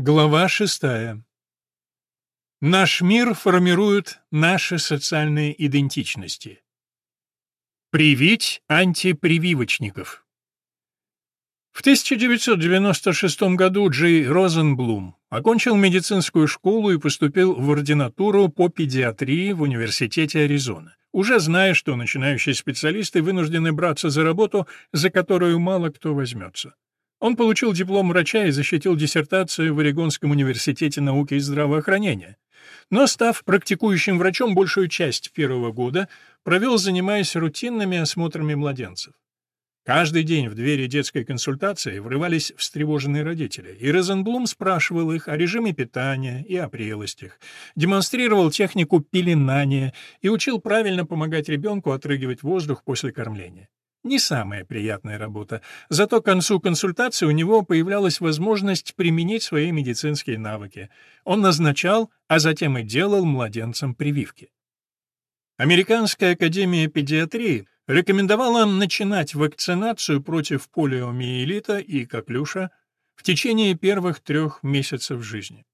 Глава шестая. Наш мир формирует наши социальные идентичности. Привить антипрививочников. В 1996 году Джей Розенблум окончил медицинскую школу и поступил в ординатуру по педиатрии в Университете Аризона, уже зная, что начинающие специалисты вынуждены браться за работу, за которую мало кто возьмется. Он получил диплом врача и защитил диссертацию в Орегонском университете науки и здравоохранения. Но, став практикующим врачом большую часть первого года, провел, занимаясь рутинными осмотрами младенцев. Каждый день в двери детской консультации врывались встревоженные родители, и Розенблум спрашивал их о режиме питания и о прелестях, демонстрировал технику пеленания и учил правильно помогать ребенку отрыгивать воздух после кормления. Не самая приятная работа, зато к концу консультации у него появлялась возможность применить свои медицинские навыки. Он назначал, а затем и делал младенцам прививки. Американская академия педиатрии рекомендовала начинать вакцинацию против полиомиелита и коклюша в течение первых трех месяцев жизни.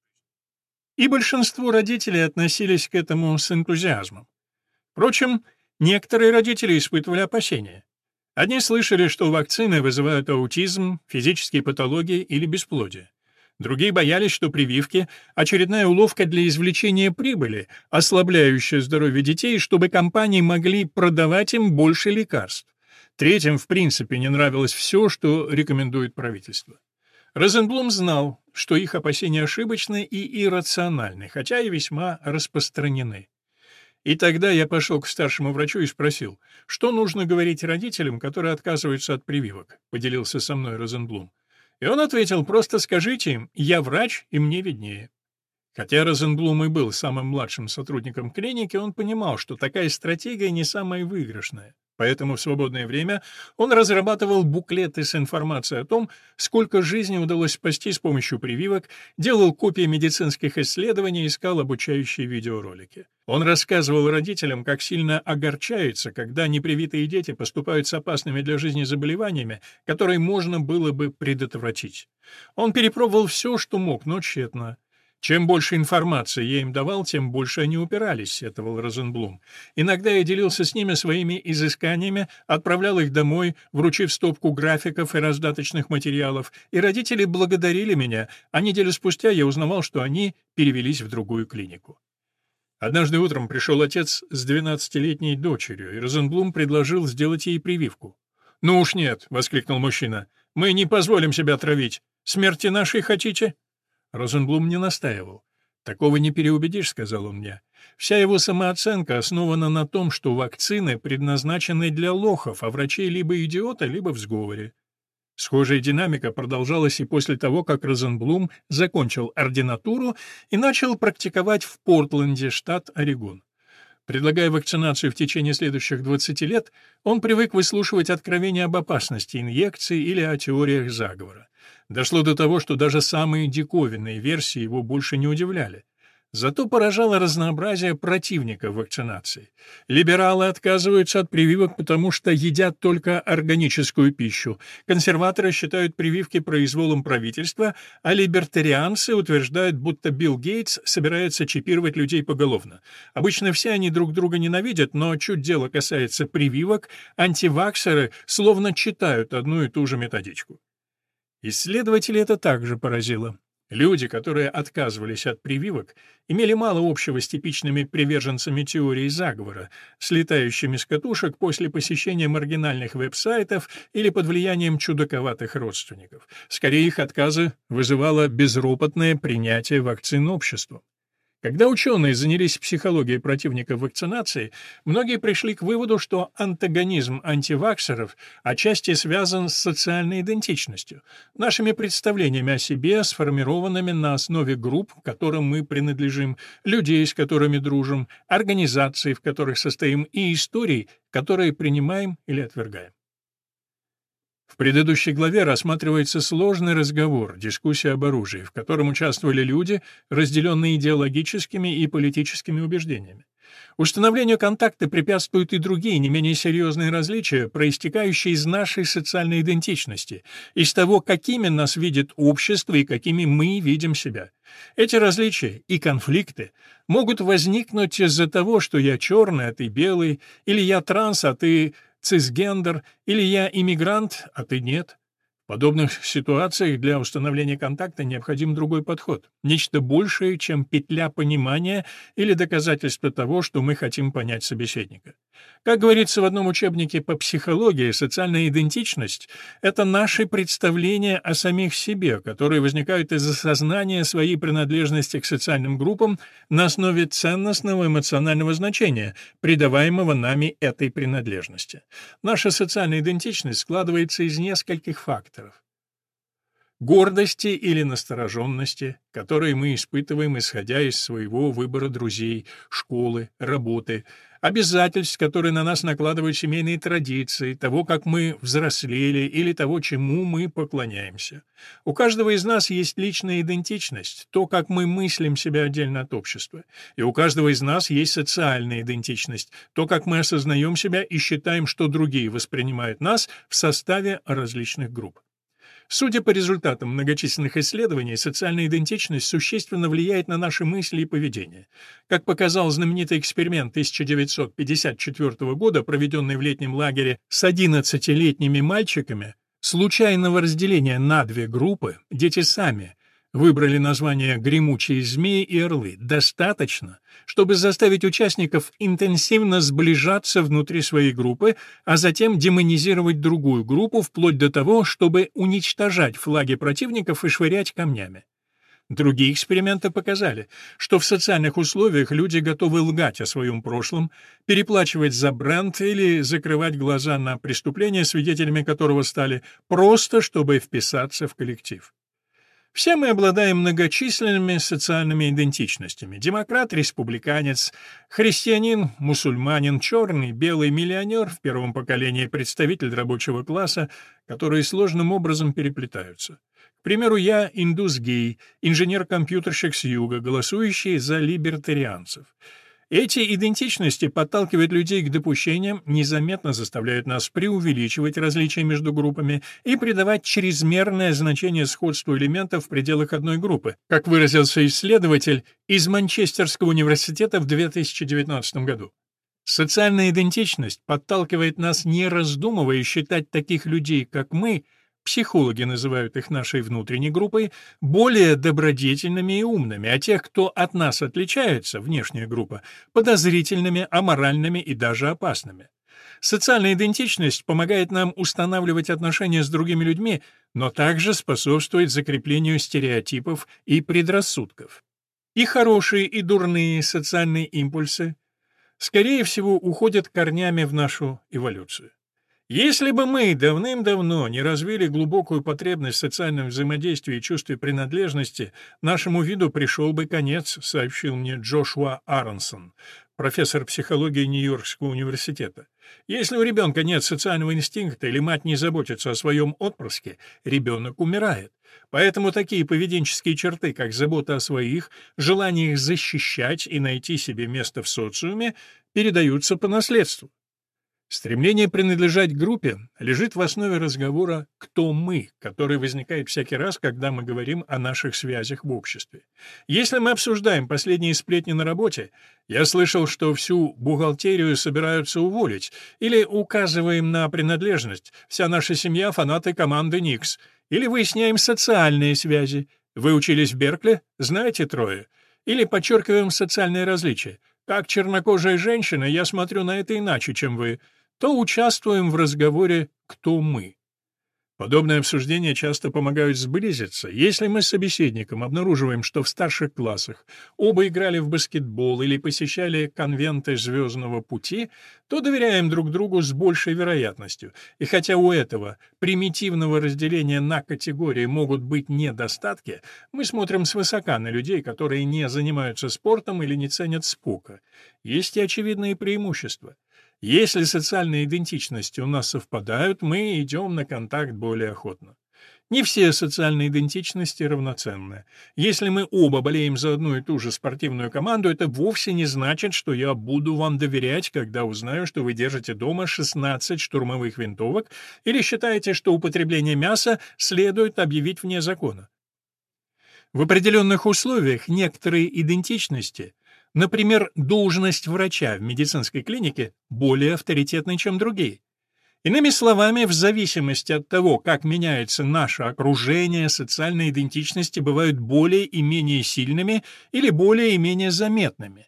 И большинство родителей относились к этому с энтузиазмом. Впрочем, некоторые родители испытывали опасения. Одни слышали, что вакцины вызывают аутизм, физические патологии или бесплодие. Другие боялись, что прививки — очередная уловка для извлечения прибыли, ослабляющая здоровье детей, чтобы компании могли продавать им больше лекарств. Третьим, в принципе, не нравилось все, что рекомендует правительство. Розенблум знал, что их опасения ошибочны и иррациональны, хотя и весьма распространены. И тогда я пошел к старшему врачу и спросил, что нужно говорить родителям, которые отказываются от прививок, поделился со мной Розенблум. И он ответил, просто скажите им, я врач, и мне виднее. Хотя Розенблум и был самым младшим сотрудником клиники, он понимал, что такая стратегия не самая выигрышная. Поэтому в свободное время он разрабатывал буклеты с информацией о том, сколько жизней удалось спасти с помощью прививок, делал копии медицинских исследований, искал обучающие видеоролики. Он рассказывал родителям, как сильно огорчается, когда непривитые дети поступают с опасными для жизни заболеваниями, которые можно было бы предотвратить. Он перепробовал все, что мог, но тщетно. Чем больше информации я им давал, тем больше они упирались, сетовал Розенблум. Иногда я делился с ними своими изысканиями, отправлял их домой, вручив стопку графиков и раздаточных материалов, и родители благодарили меня, а неделю спустя я узнавал, что они перевелись в другую клинику. Однажды утром пришел отец с двенадцатилетней дочерью, и Розенблум предложил сделать ей прививку. «Ну уж нет!» — воскликнул мужчина. «Мы не позволим себя травить. Смерти нашей хотите?» Розенблум не настаивал. «Такого не переубедишь», — сказал он мне. «Вся его самооценка основана на том, что вакцины предназначены для лохов, а врачей либо идиота, либо в сговоре». Схожая динамика продолжалась и после того, как Розенблум закончил ординатуру и начал практиковать в Портленде, штат Орегон. Предлагая вакцинацию в течение следующих 20 лет, он привык выслушивать откровения об опасности инъекций или о теориях заговора. Дошло до того, что даже самые диковинные версии его больше не удивляли. Зато поражало разнообразие противников вакцинации. Либералы отказываются от прививок, потому что едят только органическую пищу. Консерваторы считают прививки произволом правительства, а либертарианцы утверждают, будто Билл Гейтс собирается чипировать людей поголовно. Обычно все они друг друга ненавидят, но чуть дело касается прививок, антиваксеры словно читают одну и ту же методичку. Исследователи это также поразило. Люди, которые отказывались от прививок, имели мало общего с типичными приверженцами теории заговора, слетающими с катушек после посещения маргинальных веб-сайтов или под влиянием чудаковатых родственников. Скорее, их отказы вызывало безропотное принятие вакцин обществом. Когда ученые занялись психологией противников вакцинации, многие пришли к выводу, что антагонизм антиваксеров отчасти связан с социальной идентичностью, нашими представлениями о себе, сформированными на основе групп, которым мы принадлежим, людей, с которыми дружим, организаций, в которых состоим, и историй, которые принимаем или отвергаем. В предыдущей главе рассматривается сложный разговор, дискуссия об оружии, в котором участвовали люди, разделенные идеологическими и политическими убеждениями. Установлению контакта препятствуют и другие, не менее серьезные различия, проистекающие из нашей социальной идентичности, из того, какими нас видит общество и какими мы видим себя. Эти различия и конфликты могут возникнуть из-за того, что я черный, а ты белый, или я транс, а ты цисгендер, или я иммигрант, а ты нет. В подобных ситуациях для установления контакта необходим другой подход, нечто большее, чем петля понимания или доказательство того, что мы хотим понять собеседника. Как говорится в одном учебнике по психологии, социальная идентичность — это наши представления о самих себе, которые возникают из осознания своей принадлежности к социальным группам на основе ценностного эмоционального значения, придаваемого нами этой принадлежности. Наша социальная идентичность складывается из нескольких факторов факторов. Гордости или настороженности, которые мы испытываем, исходя из своего выбора друзей, школы, работы, обязательств, которые на нас накладывают семейные традиции, того, как мы взрослели или того, чему мы поклоняемся. У каждого из нас есть личная идентичность, то, как мы мыслим себя отдельно от общества. И у каждого из нас есть социальная идентичность, то, как мы осознаем себя и считаем, что другие воспринимают нас в составе различных групп. Судя по результатам многочисленных исследований, социальная идентичность существенно влияет на наши мысли и поведение. Как показал знаменитый эксперимент 1954 года, проведенный в летнем лагере с 11-летними мальчиками, случайного разделения на две группы дети сами выбрали название «Гремучие змеи» и «Орлы» достаточно, чтобы заставить участников интенсивно сближаться внутри своей группы, а затем демонизировать другую группу вплоть до того, чтобы уничтожать флаги противников и швырять камнями. Другие эксперименты показали, что в социальных условиях люди готовы лгать о своем прошлом, переплачивать за бренд или закрывать глаза на преступления, свидетелями которого стали, просто чтобы вписаться в коллектив. Все мы обладаем многочисленными социальными идентичностями. Демократ, республиканец, христианин, мусульманин, черный, белый миллионер, в первом поколении представитель рабочего класса, которые сложным образом переплетаются. К примеру, я индус-гей, инженер-компьютерщик с юга, голосующий за либертарианцев. Эти идентичности подталкивают людей к допущениям, незаметно заставляют нас преувеличивать различия между группами и придавать чрезмерное значение сходству элементов в пределах одной группы, как выразился исследователь из Манчестерского университета в 2019 году. Социальная идентичность подталкивает нас, не раздумывая, считать таких людей, как мы, психологи называют их нашей внутренней группой, более добродетельными и умными, а тех, кто от нас отличается, внешняя группа, подозрительными, аморальными и даже опасными. Социальная идентичность помогает нам устанавливать отношения с другими людьми, но также способствует закреплению стереотипов и предрассудков. И хорошие, и дурные социальные импульсы, скорее всего, уходят корнями в нашу эволюцию. Если бы мы давным-давно не развили глубокую потребность в социальном взаимодействии и чувстве принадлежности, нашему виду пришел бы конец, сообщил мне Джошуа Аронсон, профессор психологии Нью-Йоркского университета. Если у ребенка нет социального инстинкта или мать не заботится о своем отпрыске, ребенок умирает. Поэтому такие поведенческие черты, как забота о своих, желание их защищать и найти себе место в социуме, передаются по наследству. Стремление принадлежать группе лежит в основе разговора «кто мы», который возникает всякий раз, когда мы говорим о наших связях в обществе. Если мы обсуждаем последние сплетни на работе, я слышал, что всю бухгалтерию собираются уволить, или указываем на принадлежность, вся наша семья — фанаты команды «Никс», или выясняем социальные связи. Вы учились в Беркли? Знаете трое? Или подчеркиваем социальные различия. Как чернокожая женщина, я смотрю на это иначе, чем вы — то участвуем в разговоре «кто мы?». Подобные обсуждения часто помогают сблизиться. Если мы с собеседником обнаруживаем, что в старших классах оба играли в баскетбол или посещали конвенты «Звездного пути», то доверяем друг другу с большей вероятностью. И хотя у этого примитивного разделения на категории могут быть недостатки, мы смотрим свысока на людей, которые не занимаются спортом или не ценят спока. Есть и очевидные преимущества. Если социальные идентичности у нас совпадают, мы идем на контакт более охотно. Не все социальные идентичности равноценны. Если мы оба болеем за одну и ту же спортивную команду, это вовсе не значит, что я буду вам доверять, когда узнаю, что вы держите дома 16 штурмовых винтовок или считаете, что употребление мяса следует объявить вне закона. В определенных условиях некоторые идентичности, например, должность врача в медицинской клинике, более авторитетны, чем другие. Иными словами, в зависимости от того, как меняется наше окружение, социальные идентичности бывают более и менее сильными или более и менее заметными.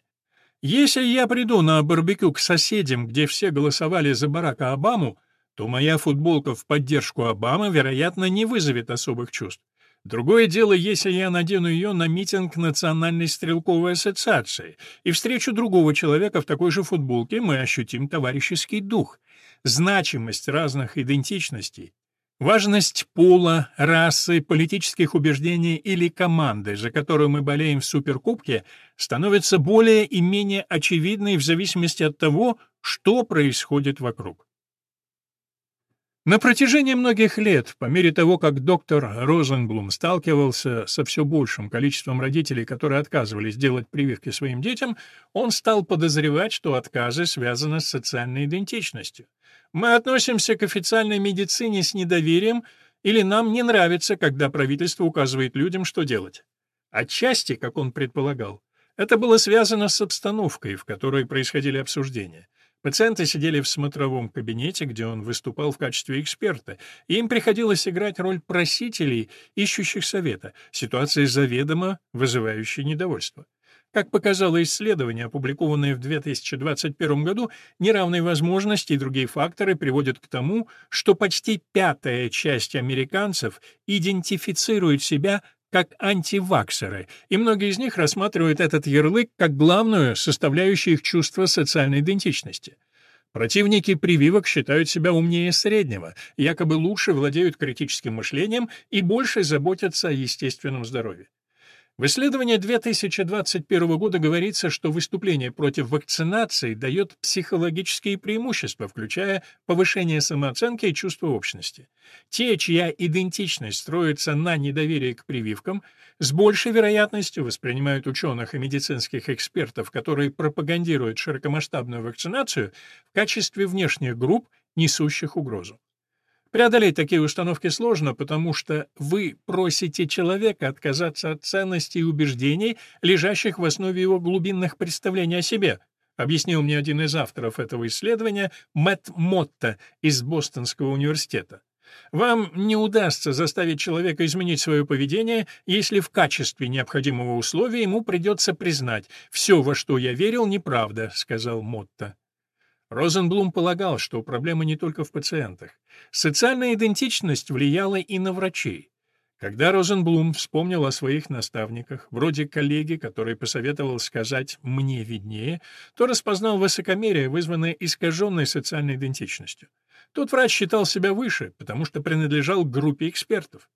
Если я приду на барбекю к соседям, где все голосовали за Барака Обаму, то моя футболка в поддержку Обамы, вероятно, не вызовет особых чувств. Другое дело, если я надену ее на митинг Национальной стрелковой ассоциации и встречу другого человека в такой же футболке, мы ощутим товарищеский дух значимость разных идентичностей, важность пола, расы, политических убеждений или команды, за которую мы болеем в Суперкубке, становится более и менее очевидной в зависимости от того, что происходит вокруг. На протяжении многих лет, по мере того, как доктор Розенблум сталкивался со все большим количеством родителей, которые отказывались делать прививки своим детям, он стал подозревать, что отказы связаны с социальной идентичностью. Мы относимся к официальной медицине с недоверием, или нам не нравится, когда правительство указывает людям, что делать. Отчасти, как он предполагал, это было связано с обстановкой, в которой происходили обсуждения. Пациенты сидели в смотровом кабинете, где он выступал в качестве эксперта, им приходилось играть роль просителей, ищущих совета, ситуация заведомо вызывающая недовольство. Как показало исследование, опубликованное в 2021 году, неравные возможности и другие факторы приводят к тому, что почти пятая часть американцев идентифицирует себя как антиваксеры, и многие из них рассматривают этот ярлык как главную составляющую их чувства социальной идентичности. Противники прививок считают себя умнее среднего, якобы лучше владеют критическим мышлением и больше заботятся о естественном здоровье. В исследовании 2021 года говорится, что выступление против вакцинации дает психологические преимущества, включая повышение самооценки и чувство общности. Те, чья идентичность строится на недоверии к прививкам, с большей вероятностью воспринимают ученых и медицинских экспертов, которые пропагандируют широкомасштабную вакцинацию, в качестве внешних групп, несущих угрозу. Преодолеть такие установки сложно, потому что вы просите человека отказаться от ценностей и убеждений, лежащих в основе его глубинных представлений о себе, объяснил мне один из авторов этого исследования, Мэтт Мотта из Бостонского университета. Вам не удастся заставить человека изменить свое поведение, если в качестве необходимого условия ему придется признать «все, во что я верил, неправда», — сказал Мотта. Розенблум полагал, что проблема не только в пациентах. Социальная идентичность влияла и на врачей. Когда Розенблум вспомнил о своих наставниках, вроде коллеги, который посоветовал сказать «мне виднее», то распознал высокомерие, вызванное искаженной социальной идентичностью. Тот врач считал себя выше, потому что принадлежал группе экспертов.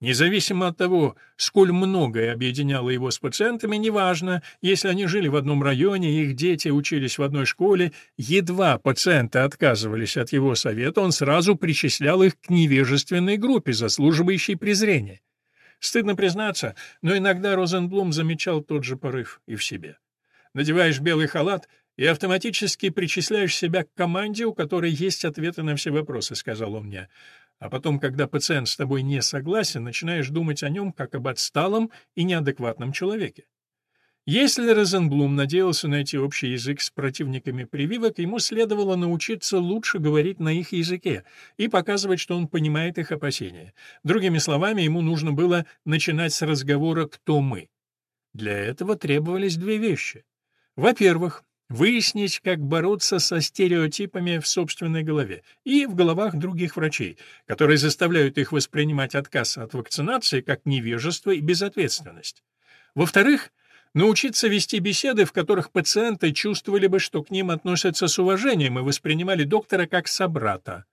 Независимо от того, сколь многое объединяло его с пациентами, неважно, если они жили в одном районе, их дети учились в одной школе, едва пациенты отказывались от его совета, он сразу причислял их к невежественной группе, заслуживающей презрения. Стыдно признаться, но иногда Розенблум замечал тот же порыв и в себе. Надеваешь белый халат и автоматически причисляешь себя к команде, у которой есть ответы на все вопросы, — сказал он мне. А потом, когда пациент с тобой не согласен, начинаешь думать о нем как об отсталом и неадекватном человеке. Если Розенблум надеялся найти общий язык с противниками прививок, ему следовало научиться лучше говорить на их языке и показывать, что он понимает их опасения. Другими словами, ему нужно было начинать с разговора «кто мы?». Для этого требовались две вещи. Во-первых, Выяснить, как бороться со стереотипами в собственной голове и в головах других врачей, которые заставляют их воспринимать отказ от вакцинации как невежество и безответственность. Во-вторых, научиться вести беседы, в которых пациенты чувствовали бы, что к ним относятся с уважением и воспринимали доктора как собрата.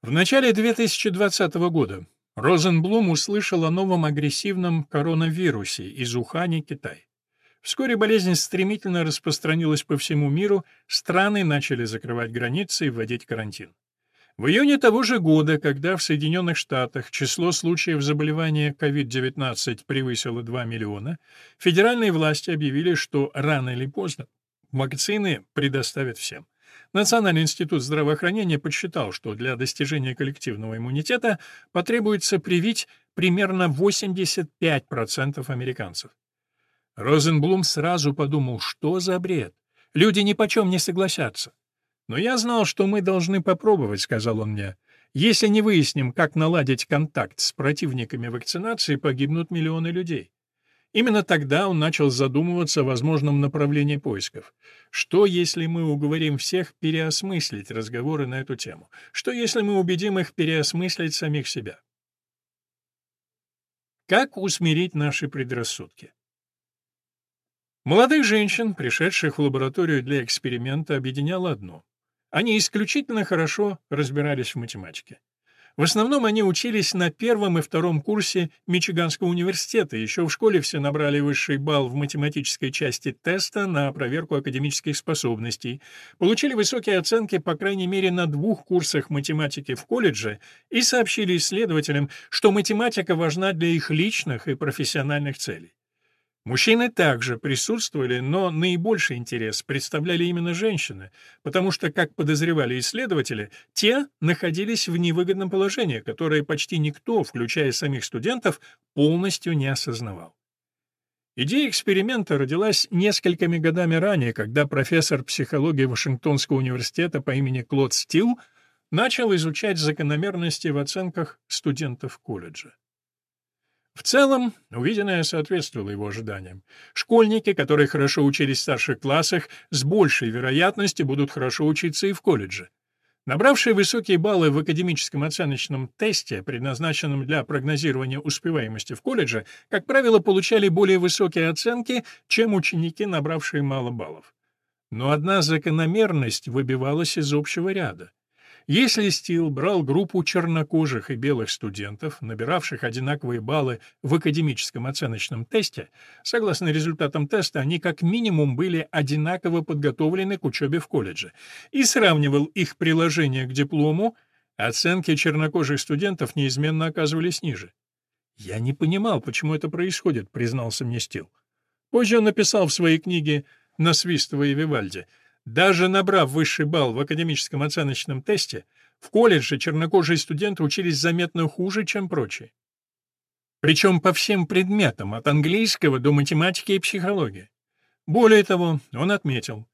В начале 2020 года Розенблум услышал о новом агрессивном коронавирусе из Ухани, Китай. Вскоре болезнь стремительно распространилась по всему миру, страны начали закрывать границы и вводить карантин. В июне того же года, когда в Соединенных Штатах число случаев заболевания COVID-19 превысило 2 миллиона, федеральные власти объявили, что рано или поздно вакцины предоставят всем. Национальный институт здравоохранения подсчитал, что для достижения коллективного иммунитета потребуется привить примерно 85% американцев. Розенблум сразу подумал, что за бред. Люди ни почем не согласятся. «Но я знал, что мы должны попробовать», — сказал он мне. «Если не выясним, как наладить контакт с противниками вакцинации, погибнут миллионы людей». Именно тогда он начал задумываться о возможном направлении поисков. Что, если мы уговорим всех переосмыслить разговоры на эту тему? Что, если мы убедим их переосмыслить самих себя? Как усмирить наши предрассудки? Молодых женщин, пришедших в лабораторию для эксперимента, объединяло одно. Они исключительно хорошо разбирались в математике. В основном они учились на первом и втором курсе Мичиганского университета. Еще в школе все набрали высший балл в математической части теста на проверку академических способностей, получили высокие оценки по крайней мере на двух курсах математики в колледже и сообщили исследователям, что математика важна для их личных и профессиональных целей. Мужчины также присутствовали, но наибольший интерес представляли именно женщины, потому что, как подозревали исследователи, те находились в невыгодном положении, которое почти никто, включая самих студентов, полностью не осознавал. Идея эксперимента родилась несколькими годами ранее, когда профессор психологии Вашингтонского университета по имени Клод Стил начал изучать закономерности в оценках студентов колледжа. В целом, увиденное соответствовало его ожиданиям. Школьники, которые хорошо учились в старших классах, с большей вероятностью будут хорошо учиться и в колледже. Набравшие высокие баллы в академическом оценочном тесте, предназначенном для прогнозирования успеваемости в колледже, как правило, получали более высокие оценки, чем ученики, набравшие мало баллов. Но одна закономерность выбивалась из общего ряда. Если Стил брал группу чернокожих и белых студентов, набиравших одинаковые баллы в академическом оценочном тесте, согласно результатам теста, они как минимум были одинаково подготовлены к учебе в колледже, и сравнивал их приложение к диплому, оценки чернокожих студентов неизменно оказывались ниже. «Я не понимал, почему это происходит», — признался мне Стил. Позже он написал в своей книге «Насвистывая Вивальди», даже набрав высший балл в академическом оценочном тесте, в колледже чернокожие студенты учились заметно хуже, чем прочие. Причем по всем предметам, от английского до математики и психологии. Более того, он отметил,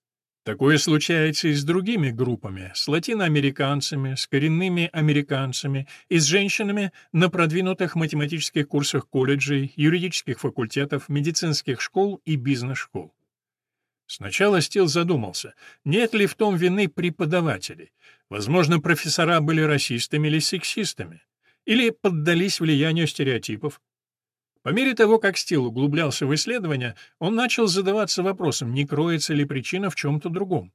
такое случается и с другими группами, с латиноамериканцами, с коренными американцами и с женщинами на продвинутых математических курсах колледжей, юридических факультетов, медицинских школ и бизнес-школ. Сначала Стил задумался, нет ли в том вины преподавателей. Возможно, профессора были расистами или сексистами. Или поддались влиянию стереотипов. По мере того, как Стил углублялся в исследования, он начал задаваться вопросом, не кроется ли причина в чем-то другом.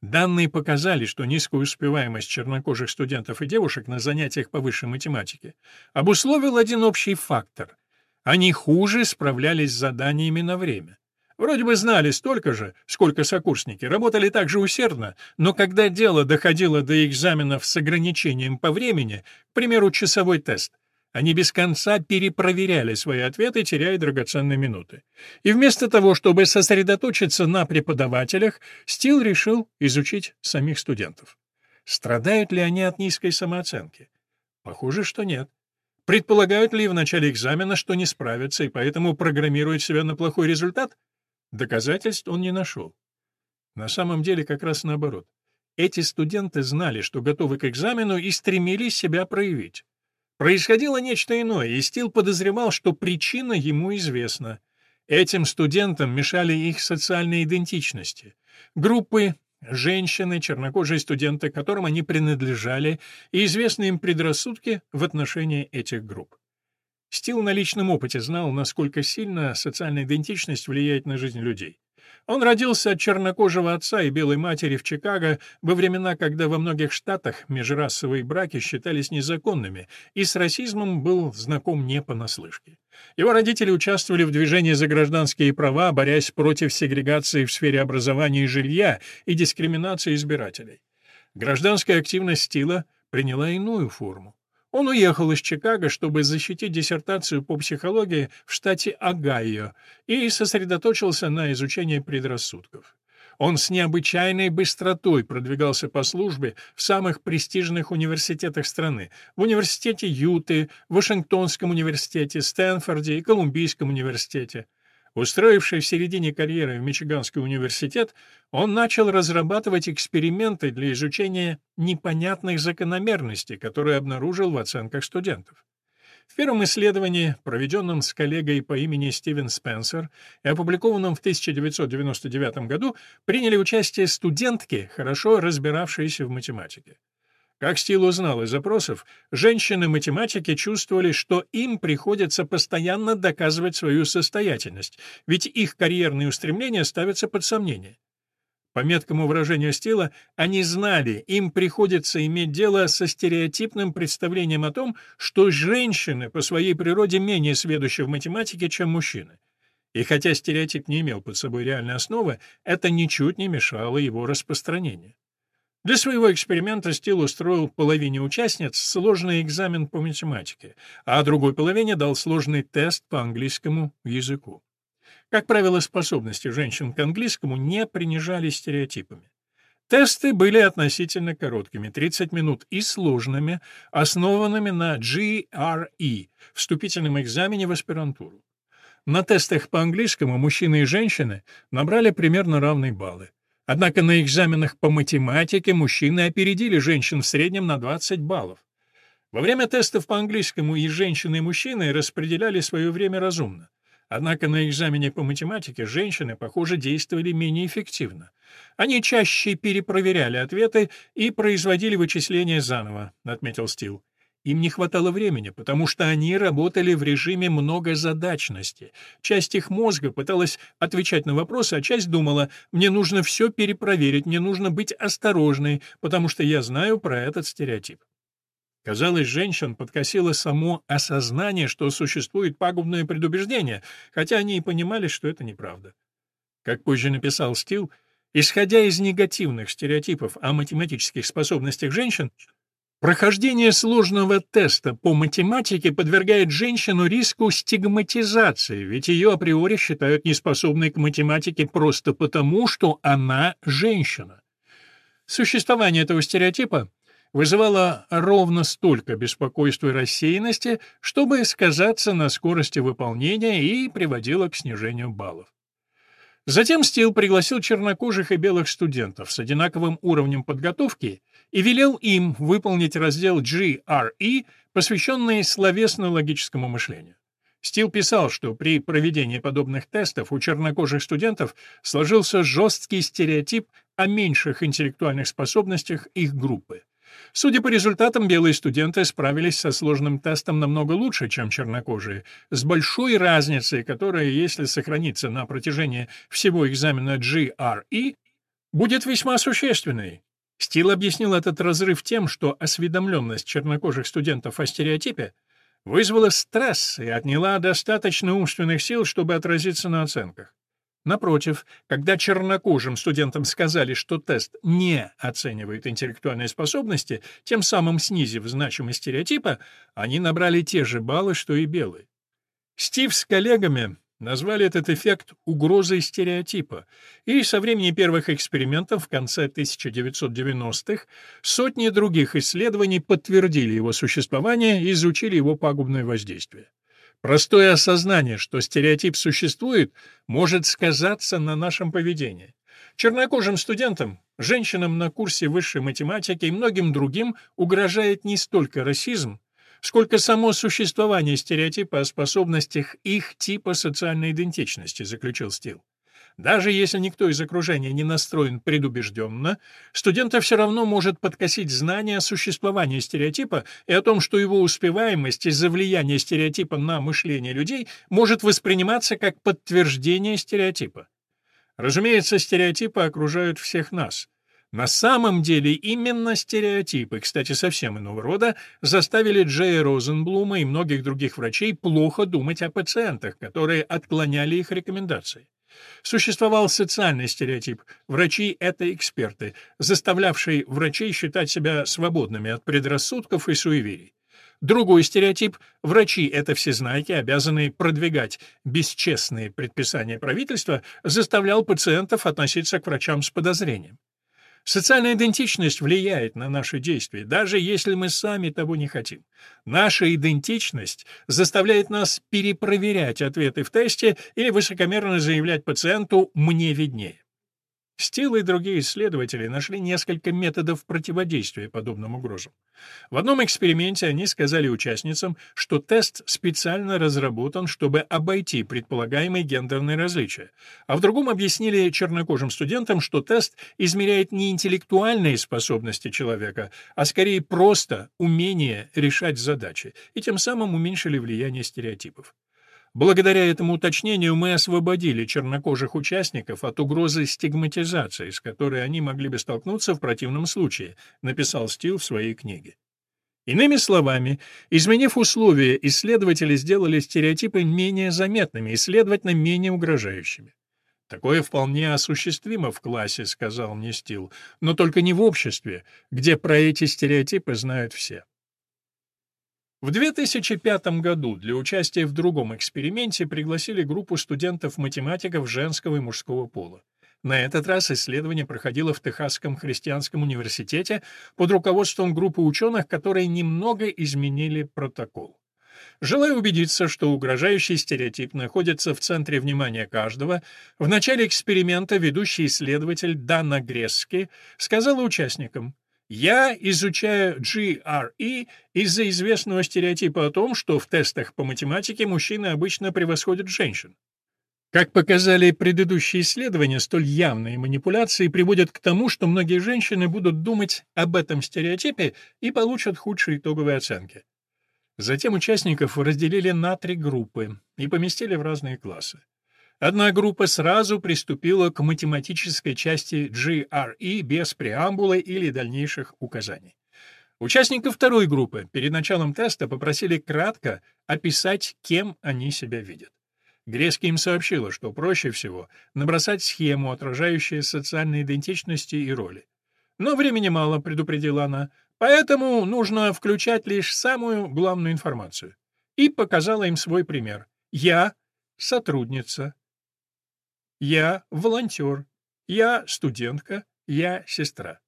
Данные показали, что низкая успеваемость чернокожих студентов и девушек на занятиях по высшей математике обусловил один общий фактор. Они хуже справлялись с заданиями на время. Вроде бы знали столько же, сколько сокурсники, работали так же усердно, но когда дело доходило до экзаменов с ограничением по времени, к примеру, часовой тест, они без конца перепроверяли свои ответы, теряя драгоценные минуты. И вместо того, чтобы сосредоточиться на преподавателях, Стил решил изучить самих студентов. Страдают ли они от низкой самооценки? Похоже, что нет. Предполагают ли в начале экзамена, что не справятся и поэтому программируют себя на плохой результат? Доказательств он не нашел. На самом деле как раз наоборот. Эти студенты знали, что готовы к экзамену и стремились себя проявить. Происходило нечто иное, и Стил подозревал, что причина ему известна. Этим студентам мешали их социальные идентичности. Группы, женщины, чернокожие студенты, которым они принадлежали, и известные им предрассудки в отношении этих групп. Стил на личном опыте знал, насколько сильно социальная идентичность влияет на жизнь людей. Он родился от чернокожего отца и белой матери в Чикаго во времена, когда во многих штатах межрасовые браки считались незаконными, и с расизмом был знаком не понаслышке. Его родители участвовали в движении за гражданские права, борясь против сегрегации в сфере образования и жилья и дискриминации избирателей. Гражданская активность Стила приняла иную форму. Он уехал из Чикаго, чтобы защитить диссертацию по психологии в штате Огайо и сосредоточился на изучении предрассудков. Он с необычайной быстротой продвигался по службе в самых престижных университетах страны — в университете Юты, Вашингтонском университете, Стэнфорде и Колумбийском университете — Устроившись в середине карьеры в Мичиганский университет, он начал разрабатывать эксперименты для изучения непонятных закономерностей, которые обнаружил в оценках студентов. В первом исследовании, проведенном с коллегой по имени Стивен Спенсер и опубликованном в 1999 году, приняли участие студентки, хорошо разбиравшиеся в математике. Как Стил узнал из запросов, женщины-математики чувствовали, что им приходится постоянно доказывать свою состоятельность, ведь их карьерные устремления ставятся под сомнение. По меткому выражению Стила, они знали, им приходится иметь дело со стереотипным представлением о том, что женщины по своей природе менее сведущи в математике, чем мужчины. И хотя стереотип не имел под собой реальной основы, это ничуть не мешало его распространению. Для своего эксперимента Стил устроил половине участниц сложный экзамен по математике, а другой половине дал сложный тест по английскому языку. Как правило, способности женщин к английскому не принижались стереотипами. Тесты были относительно короткими, 30 минут, и сложными, основанными на GRE, вступительном экзамене в аспирантуру. На тестах по английскому мужчины и женщины набрали примерно равные баллы. Однако на экзаменах по математике мужчины опередили женщин в среднем на 20 баллов. Во время тестов по английскому и женщины, и мужчины распределяли свое время разумно. Однако на экзамене по математике женщины, похоже, действовали менее эффективно. Они чаще перепроверяли ответы и производили вычисления заново, отметил Стил. Им не хватало времени, потому что они работали в режиме многозадачности. Часть их мозга пыталась отвечать на вопросы, а часть думала, мне нужно все перепроверить, мне нужно быть осторожной, потому что я знаю про этот стереотип. Казалось, женщин подкосило само осознание, что существует пагубное предубеждение, хотя они и понимали, что это неправда. Как позже написал Стил, исходя из негативных стереотипов о математических способностях женщин, Прохождение сложного теста по математике подвергает женщину риску стигматизации, ведь ее априори считают неспособной к математике просто потому, что она женщина. Существование этого стереотипа вызывало ровно столько беспокойства и рассеянности, чтобы сказаться на скорости выполнения и приводило к снижению баллов. Затем Стил пригласил чернокожих и белых студентов с одинаковым уровнем подготовки и велел им выполнить раздел GRE, посвященный словесно-логическому мышлению. Стил писал, что при проведении подобных тестов у чернокожих студентов сложился жесткий стереотип о меньших интеллектуальных способностях их группы. Судя по результатам, белые студенты справились со сложным тестом намного лучше, чем чернокожие, с большой разницей, которая, если сохранится на протяжении всего экзамена GRE, будет весьма существенной. Стил объяснил этот разрыв тем, что осведомленность чернокожих студентов о стереотипе вызвала стресс и отняла достаточно умственных сил, чтобы отразиться на оценках. Напротив, когда чернокожим студентам сказали, что тест не оценивает интеллектуальные способности, тем самым снизив значимость стереотипа, они набрали те же баллы, что и белые. Стив с коллегами назвали этот эффект угрозой стереотипа, и со времени первых экспериментов в конце 1990-х сотни других исследований подтвердили его существование и изучили его пагубное воздействие. Простое осознание, что стереотип существует, может сказаться на нашем поведении. Чернокожим студентам, женщинам на курсе высшей математики и многим другим угрожает не столько расизм, сколько само существование стереотипа о способностях их типа социальной идентичности, заключил Стил. Даже если никто из окружения не настроен предубежденно, студента все равно может подкосить знание о существовании стереотипа и о том, что его успеваемость из-за влияния стереотипа на мышление людей может восприниматься как подтверждение стереотипа. Разумеется, стереотипы окружают всех нас. На самом деле именно стереотипы, кстати, совсем иного рода, заставили Джея Розенблума и многих других врачей плохо думать о пациентах, которые отклоняли их рекомендации. Существовал социальный стереотип «врачи — это эксперты», заставлявший врачей считать себя свободными от предрассудков и суеверий. Другой стереотип – врачи – это всезнайки, обязанные продвигать бесчестные предписания правительства, заставлял пациентов относиться к врачам с подозрением. Социальная идентичность влияет на наши действия, даже если мы сами того не хотим. Наша идентичность заставляет нас перепроверять ответы в тесте или высокомерно заявлять пациенту «мне виднее». Стил и другие исследователи нашли несколько методов противодействия подобным угрозам. В одном эксперименте они сказали участницам, что тест специально разработан, чтобы обойти предполагаемые гендерные различия, а в другом объяснили чернокожим студентам, что тест измеряет не интеллектуальные способности человека, а скорее просто умение решать задачи, и тем самым уменьшили влияние стереотипов. Благодаря этому уточнению мы освободили чернокожих участников от угрозы стигматизации, с которой они могли бы столкнуться в противном случае, написал Стил в своей книге. Иными словами, изменив условия, исследователи сделали стереотипы менее заметными и, следовательно, менее угрожающими. «Такое вполне осуществимо в классе», — сказал мне Стил, «но только не в обществе, где про эти стереотипы знают все». В 2005 году для участия в другом эксперименте пригласили группу студентов-математиков женского и мужского пола. На этот раз исследование проходило в Техасском христианском университете под руководством группы ученых, которые немного изменили протокол. Желая убедиться, что угрожающий стереотип находится в центре внимания каждого, в начале эксперимента ведущий исследователь Дана Грески сказала участникам, я изучаю GRE из-за известного стереотипа о том, что в тестах по математике мужчины обычно превосходят женщин. Как показали предыдущие исследования, столь явные манипуляции приводят к тому, что многие женщины будут думать об этом стереотипе и получат худшие итоговые оценки. Затем участников разделили на три группы и поместили в разные классы. Одна группа сразу приступила к математической части GRE без преамбулы или дальнейших указаний. Участников второй группы перед началом теста попросили кратко описать, кем они себя видят. Грески им сообщила, что проще всего набросать схему, отражающую социальные идентичности и роли. Но времени мало, предупредила она, поэтому нужно включать лишь самую главную информацию. И показала им свой пример. Я — сотрудница, я волонтер. Я студентка. Я сестра.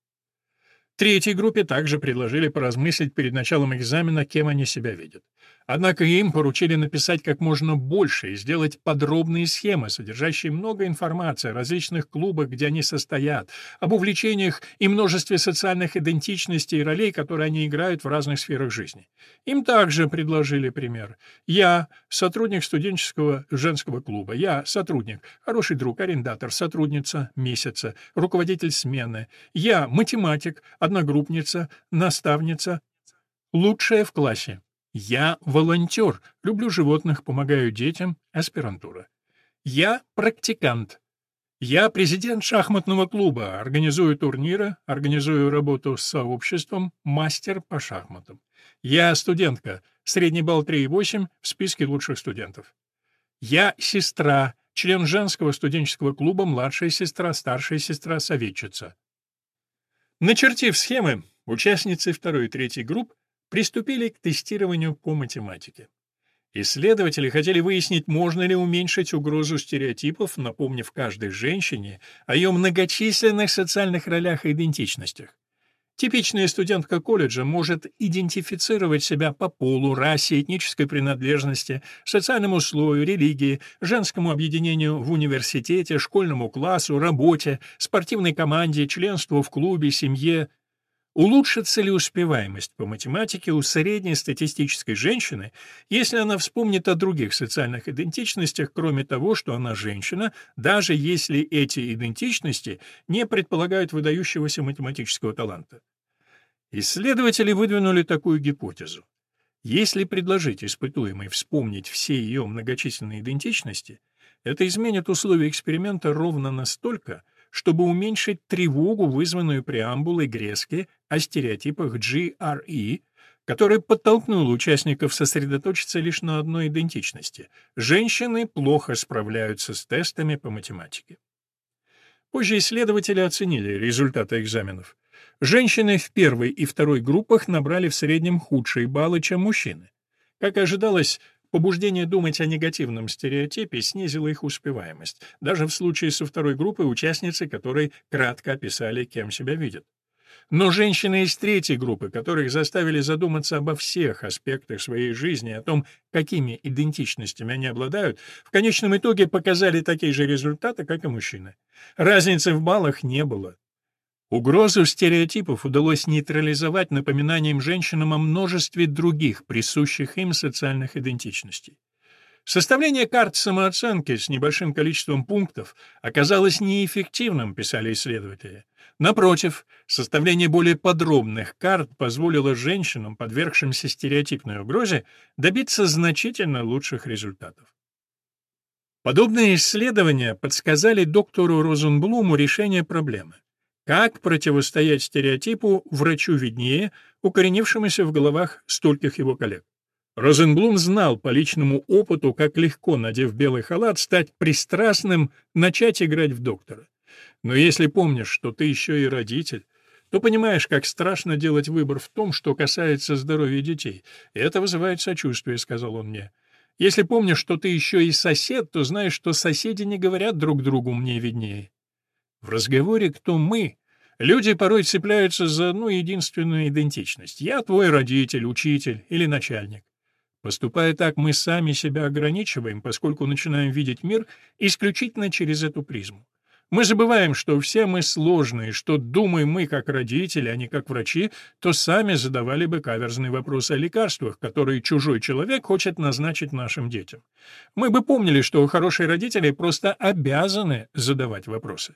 Третьей группе также предложили поразмыслить перед началом экзамена, кем они себя видят. Однако им поручили написать как можно больше и сделать подробные схемы, содержащие много информации о различных клубах, где они состоят, об увлечениях и множестве социальных идентичностей и ролей, которые они играют в разных сферах жизни. Им также предложили пример. Я — сотрудник студенческого женского клуба. Я — сотрудник, хороший друг, арендатор, сотрудница месяца, руководитель смены. Я — математик, одногруппница, наставница, лучшая в классе. Я волонтер, люблю животных, помогаю детям, аспирантура. Я практикант. Я президент шахматного клуба, организую турниры, организую работу с сообществом, мастер по шахматам. Я студентка, средний балл 3,8 в списке лучших студентов. Я сестра, член женского студенческого клуба, младшая сестра, старшая сестра, советчица. Начертив схемы, участницы второй и третьей групп приступили к тестированию по математике. Исследователи хотели выяснить, можно ли уменьшить угрозу стереотипов, напомнив каждой женщине о ее многочисленных социальных ролях и идентичностях. Типичная студентка колледжа может идентифицировать себя по полу, расе, этнической принадлежности, социальному слою, религии, женскому объединению в университете, школьному классу, работе, спортивной команде, членству в клубе, семье, Улучшится ли успеваемость по математике у средней статистической женщины, если она вспомнит о других социальных идентичностях, кроме того, что она женщина, даже если эти идентичности не предполагают выдающегося математического таланта? Исследователи выдвинули такую гипотезу. Если предложить испытуемой вспомнить все ее многочисленные идентичности, Это изменит условия эксперимента ровно настолько, чтобы уменьшить тревогу, вызванную преамбулой Грески о стереотипах GRE, который подтолкнул участников сосредоточиться лишь на одной идентичности — женщины плохо справляются с тестами по математике. Позже исследователи оценили результаты экзаменов. Женщины в первой и второй группах набрали в среднем худшие баллы, чем мужчины. Как ожидалось, побуждение думать о негативном стереотипе снизило их успеваемость, даже в случае со второй группой участницы, которые кратко описали, кем себя видят. Но женщины из третьей группы, которых заставили задуматься обо всех аспектах своей жизни, о том, какими идентичностями они обладают, в конечном итоге показали такие же результаты, как и мужчины. Разницы в баллах не было. Угрозу стереотипов удалось нейтрализовать напоминанием женщинам о множестве других, присущих им социальных идентичностей. Составление карт самооценки с небольшим количеством пунктов оказалось неэффективным, писали исследователи. Напротив, составление более подробных карт позволило женщинам, подвергшимся стереотипной угрозе, добиться значительно лучших результатов. Подобные исследования подсказали доктору Розенблуму решение проблемы. Как противостоять стереотипу врачу виднее, укоренившемуся в головах стольких его коллег? Розенблум знал по личному опыту, как легко, надев белый халат, стать пристрастным, начать играть в доктора. Но если помнишь, что ты еще и родитель, то понимаешь, как страшно делать выбор в том, что касается здоровья детей. Это вызывает сочувствие, — сказал он мне. Если помнишь, что ты еще и сосед, то знаешь, что соседи не говорят друг другу «мне виднее». В разговоре «кто мы» люди порой цепляются за одну единственную идентичность. Я твой родитель, учитель или начальник. Поступая так, мы сами себя ограничиваем, поскольку начинаем видеть мир исключительно через эту призму. Мы забываем, что все мы сложные, что, думаем мы как родители, а не как врачи, то сами задавали бы каверзный вопрос о лекарствах, которые чужой человек хочет назначить нашим детям. Мы бы помнили, что хорошие родители просто обязаны задавать вопросы.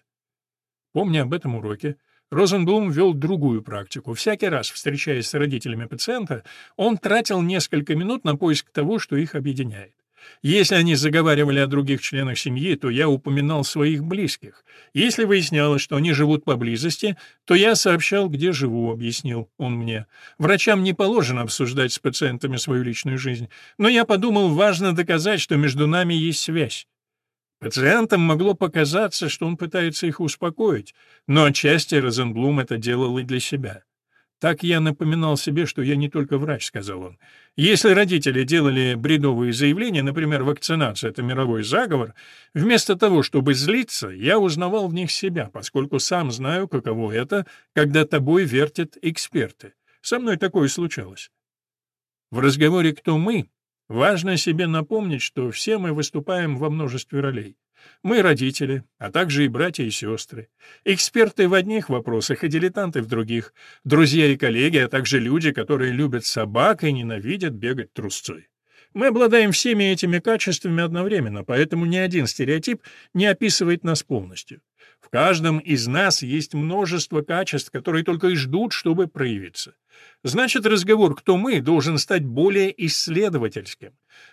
Помня об этом уроке, Розенблум вел другую практику. Всякий раз, встречаясь с родителями пациента, он тратил несколько минут на поиск того, что их объединяет. Если они заговаривали о других членах семьи, то я упоминал своих близких. Если выяснялось, что они живут поблизости, то я сообщал, где живу, объяснил он мне. Врачам не положено обсуждать с пациентами свою личную жизнь, но я подумал, важно доказать, что между нами есть связь. Пациентам могло показаться, что он пытается их успокоить, но отчасти Розенблум это делал и для себя. «Так я напоминал себе, что я не только врач», — сказал он. «Если родители делали бредовые заявления, например, вакцинация — это мировой заговор, вместо того, чтобы злиться, я узнавал в них себя, поскольку сам знаю, каково это, когда тобой вертят эксперты. Со мной такое случалось». В разговоре «Кто мы?» Важно себе напомнить, что все мы выступаем во множестве ролей. Мы родители, а также и братья и сестры. Эксперты в одних вопросах и дилетанты в других. Друзья и коллеги, а также люди, которые любят собак и ненавидят бегать трусцой. Мы обладаем всеми этими качествами одновременно, поэтому ни один стереотип не описывает нас полностью. В каждом из нас есть множество качеств, которые только и ждут, чтобы проявиться. Значит, разговор «кто мы» должен стать более исследовательским.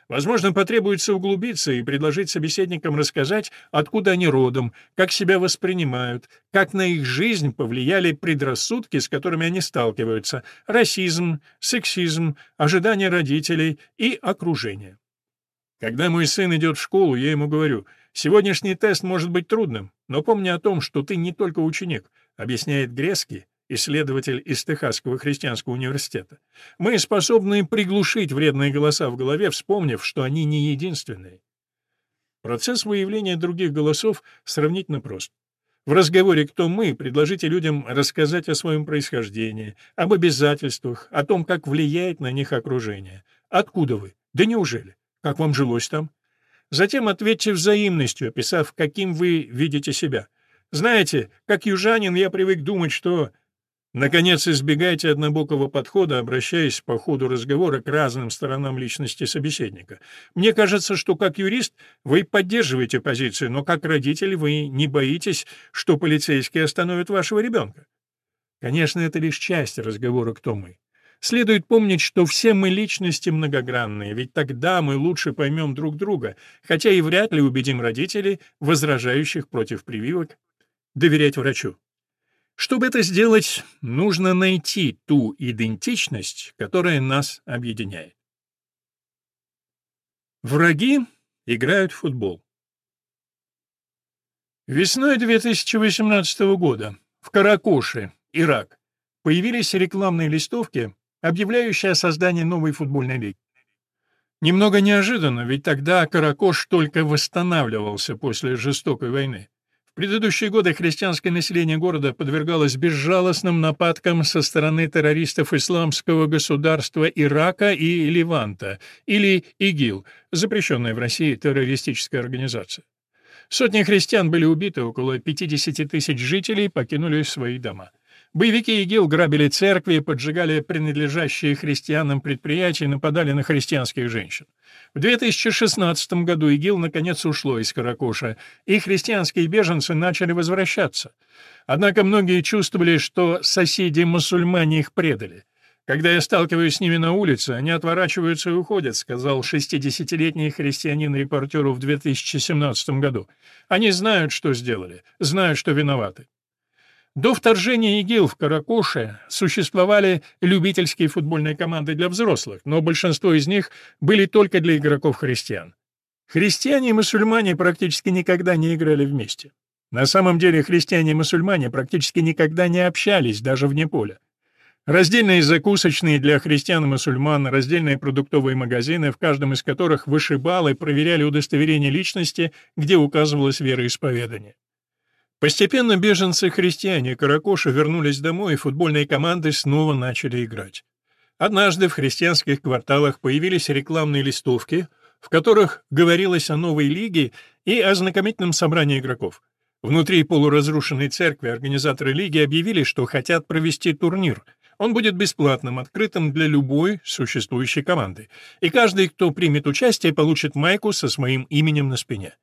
Возможно, потребуется углубиться и предложить собеседникам рассказать, откуда они родом, как себя воспринимают, как на их жизнь повлияли предрассудки, с которыми они сталкиваются, расизм, сексизм, ожидания родителей и окружение. Когда мой сын идет в школу, я ему говорю, «Сегодняшний тест может быть трудным, но помни о том, что ты не только ученик», объясняет Грески, исследователь из Техасского христианского университета. Мы способны приглушить вредные голоса в голове, вспомнив, что они не единственные. Процесс выявления других голосов сравнительно прост. В разговоре «Кто мы?» предложите людям рассказать о своем происхождении, об обязательствах, о том, как влияет на них окружение. Откуда вы? Да неужели? Как вам жилось там? Затем ответьте взаимностью, описав, каким вы видите себя. Знаете, как южанин я привык думать, что Наконец, избегайте однобокого подхода, обращаясь по ходу разговора к разным сторонам личности собеседника. Мне кажется, что как юрист вы поддерживаете позицию, но как родитель вы не боитесь, что полицейские остановят вашего ребенка. Конечно, это лишь часть разговора «Кто мы?». Следует помнить, что все мы личности многогранные, ведь тогда мы лучше поймем друг друга, хотя и вряд ли убедим родителей, возражающих против прививок, доверять врачу. Чтобы это сделать, нужно найти ту идентичность, которая нас объединяет. Враги играют в футбол. Весной 2018 года в Каракоше, Ирак, появились рекламные листовки, объявляющие о создании новой футбольной лиги. Немного неожиданно, ведь тогда Каракош только восстанавливался после жестокой войны предыдущие годы христианское население города подвергалось безжалостным нападкам со стороны террористов исламского государства Ирака и Леванта, или ИГИЛ, запрещенная в России террористическая организация. Сотни христиан были убиты, около 50 тысяч жителей покинули свои дома. Боевики ИГИЛ грабили церкви, поджигали принадлежащие христианам предприятия и нападали на христианских женщин. В 2016 году ИГИЛ наконец ушло из Каракоша, и христианские беженцы начали возвращаться. Однако многие чувствовали, что соседи-мусульмане их предали. «Когда я сталкиваюсь с ними на улице, они отворачиваются и уходят», сказал 60-летний христианин репортеру в 2017 году. «Они знают, что сделали, знают, что виноваты. До вторжения ИГИЛ в Каракоше существовали любительские футбольные команды для взрослых, но большинство из них были только для игроков-христиан. Христиане и мусульмане практически никогда не играли вместе. На самом деле христиане и мусульмане практически никогда не общались, даже вне поля. Раздельные закусочные для христиан и мусульман, раздельные продуктовые магазины, в каждом из которых вышибалы проверяли удостоверение личности, где указывалось вероисповедание. Постепенно беженцы-христиане Каракоша вернулись домой, и футбольные команды снова начали играть. Однажды в христианских кварталах появились рекламные листовки, в которых говорилось о новой лиге и о знакомительном собрании игроков. Внутри полуразрушенной церкви организаторы лиги объявили, что хотят провести турнир. Он будет бесплатным, открытым для любой существующей команды. И каждый, кто примет участие, получит майку со своим именем на спине.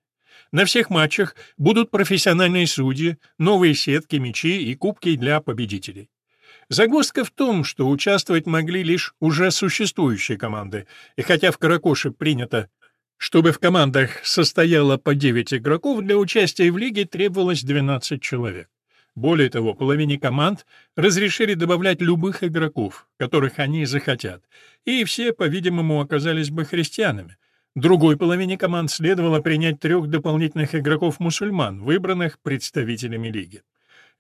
На всех матчах будут профессиональные судьи, новые сетки, мячи и кубки для победителей. Загвоздка в том, что участвовать могли лишь уже существующие команды, и хотя в Каракоше принято, чтобы в командах состояло по 9 игроков, для участия в лиге требовалось 12 человек. Более того, половине команд разрешили добавлять любых игроков, которых они захотят, и все, по-видимому, оказались бы христианами, Другой половине команд следовало принять трех дополнительных игроков-мусульман, выбранных представителями лиги.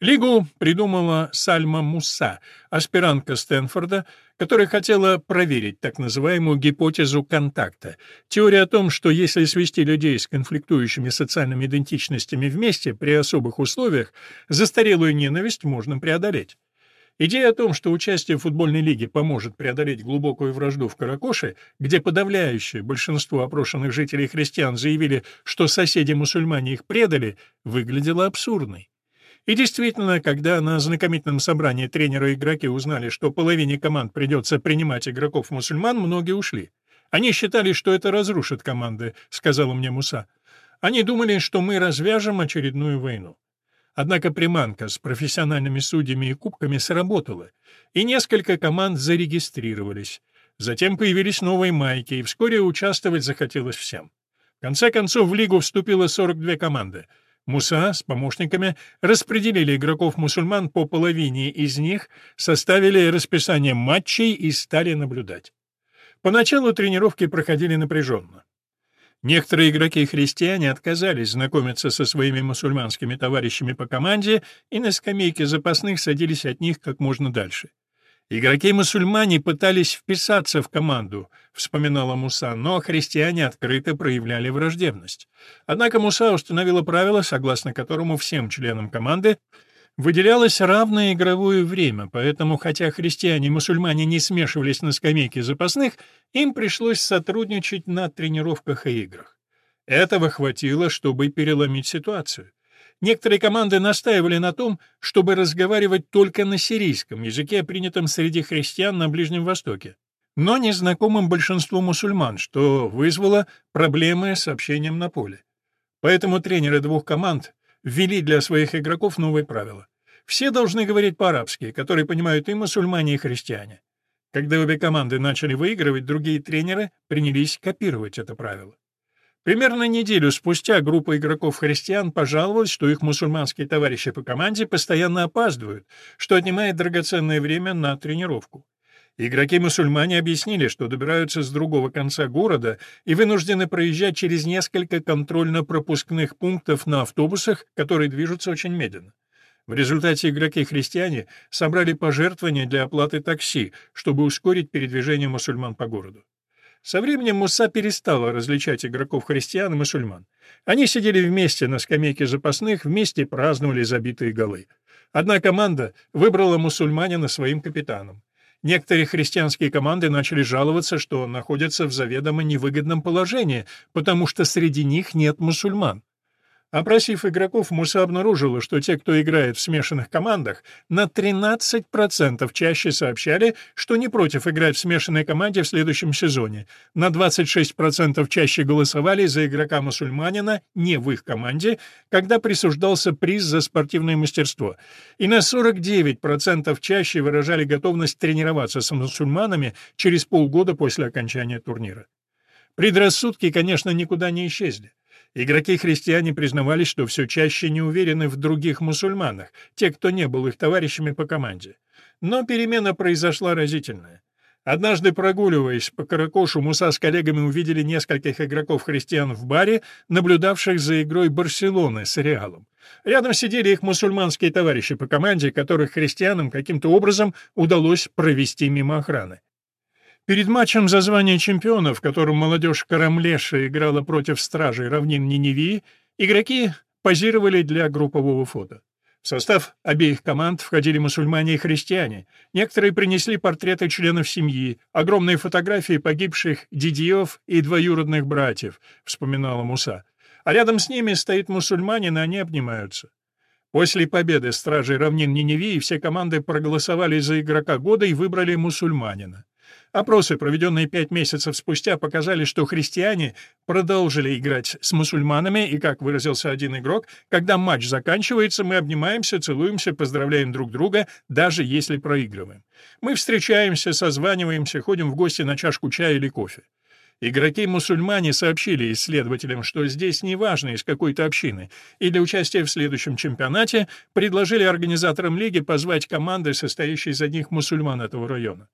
Лигу придумала Сальма Муса, аспирантка Стэнфорда, которая хотела проверить так называемую гипотезу контакта. Теория о том, что если свести людей с конфликтующими социальными идентичностями вместе при особых условиях, застарелую ненависть можно преодолеть. Идея о том, что участие в футбольной лиге поможет преодолеть глубокую вражду в Каракоше, где подавляющее большинство опрошенных жителей христиан заявили, что соседи-мусульмане их предали, выглядела абсурдной. И действительно, когда на знакомительном собрании тренеры и игроки узнали, что половине команд придется принимать игроков-мусульман, многие ушли. «Они считали, что это разрушит команды», — сказала мне Муса. «Они думали, что мы развяжем очередную войну». Однако приманка с профессиональными судьями и кубками сработала, и несколько команд зарегистрировались. Затем появились новые майки, и вскоре участвовать захотелось всем. В конце концов, в лигу вступило 42 команды. Муса с помощниками распределили игроков-мусульман по половине из них, составили расписание матчей и стали наблюдать. Поначалу тренировки проходили напряженно. Некоторые игроки-христиане отказались знакомиться со своими мусульманскими товарищами по команде и на скамейке запасных садились от них как можно дальше. Игроки-мусульмане пытались вписаться в команду, вспоминала Муса, но христиане открыто проявляли враждебность. Однако Муса установила правило, согласно которому всем членам команды выделялось равное игровое время, поэтому, хотя христиане и мусульмане не смешивались на скамейке запасных, им пришлось сотрудничать на тренировках и играх. Этого хватило, чтобы переломить ситуацию. Некоторые команды настаивали на том, чтобы разговаривать только на сирийском языке, принятом среди христиан на Ближнем Востоке, но незнакомым большинству мусульман, что вызвало проблемы с общением на поле. Поэтому тренеры двух команд ввели для своих игроков новые правила. Все должны говорить по-арабски, которые понимают и мусульмане, и христиане. Когда обе команды начали выигрывать, другие тренеры принялись копировать это правило. Примерно неделю спустя группа игроков-христиан пожаловалась, что их мусульманские товарищи по команде постоянно опаздывают, что отнимает драгоценное время на тренировку. Игроки-мусульмане объяснили, что добираются с другого конца города и вынуждены проезжать через несколько контрольно-пропускных пунктов на автобусах, которые движутся очень медленно. В результате игроки-христиане собрали пожертвования для оплаты такси, чтобы ускорить передвижение мусульман по городу. Со временем Муса перестала различать игроков христиан и мусульман. Они сидели вместе на скамейке запасных, вместе праздновали забитые голы. Одна команда выбрала мусульманина своим капитаном. Некоторые христианские команды начали жаловаться, что находятся в заведомо невыгодном положении, потому что среди них нет мусульман. Опросив игроков, Муса обнаружила, что те, кто играет в смешанных командах, на 13% чаще сообщали, что не против играть в смешанной команде в следующем сезоне, на 26% чаще голосовали за игрока-мусульманина не в их команде, когда присуждался приз за спортивное мастерство, и на 49% чаще выражали готовность тренироваться с мусульманами через полгода после окончания турнира. Предрассудки, конечно, никуда не исчезли. Игроки-христиане признавались, что все чаще не уверены в других мусульманах, те, кто не был их товарищами по команде. Но перемена произошла разительная. Однажды, прогуливаясь по Каракошу, Муса с коллегами увидели нескольких игроков-христиан в баре, наблюдавших за игрой Барселоны с Реалом. Рядом сидели их мусульманские товарищи по команде, которых христианам каким-то образом удалось провести мимо охраны. Перед матчем за звание чемпиона, в котором молодежь Карамлеша играла против стражей равнин Ниневии, игроки позировали для группового фото. В состав обеих команд входили мусульмане и христиане. Некоторые принесли портреты членов семьи, огромные фотографии погибших дидьев и двоюродных братьев, вспоминала Муса. А рядом с ними стоит мусульманин, и они обнимаются. После победы стражей равнин Ниневии все команды проголосовали за игрока года и выбрали мусульманина. Опросы, проведенные пять месяцев спустя, показали, что христиане продолжили играть с мусульманами, и, как выразился один игрок, когда матч заканчивается, мы обнимаемся, целуемся, поздравляем друг друга, даже если проигрываем. Мы встречаемся, созваниваемся, ходим в гости на чашку чая или кофе. Игроки-мусульмане сообщили исследователям, что здесь неважно из какой-то общины, и для участия в следующем чемпионате предложили организаторам лиги позвать команды, состоящие из одних мусульман этого района.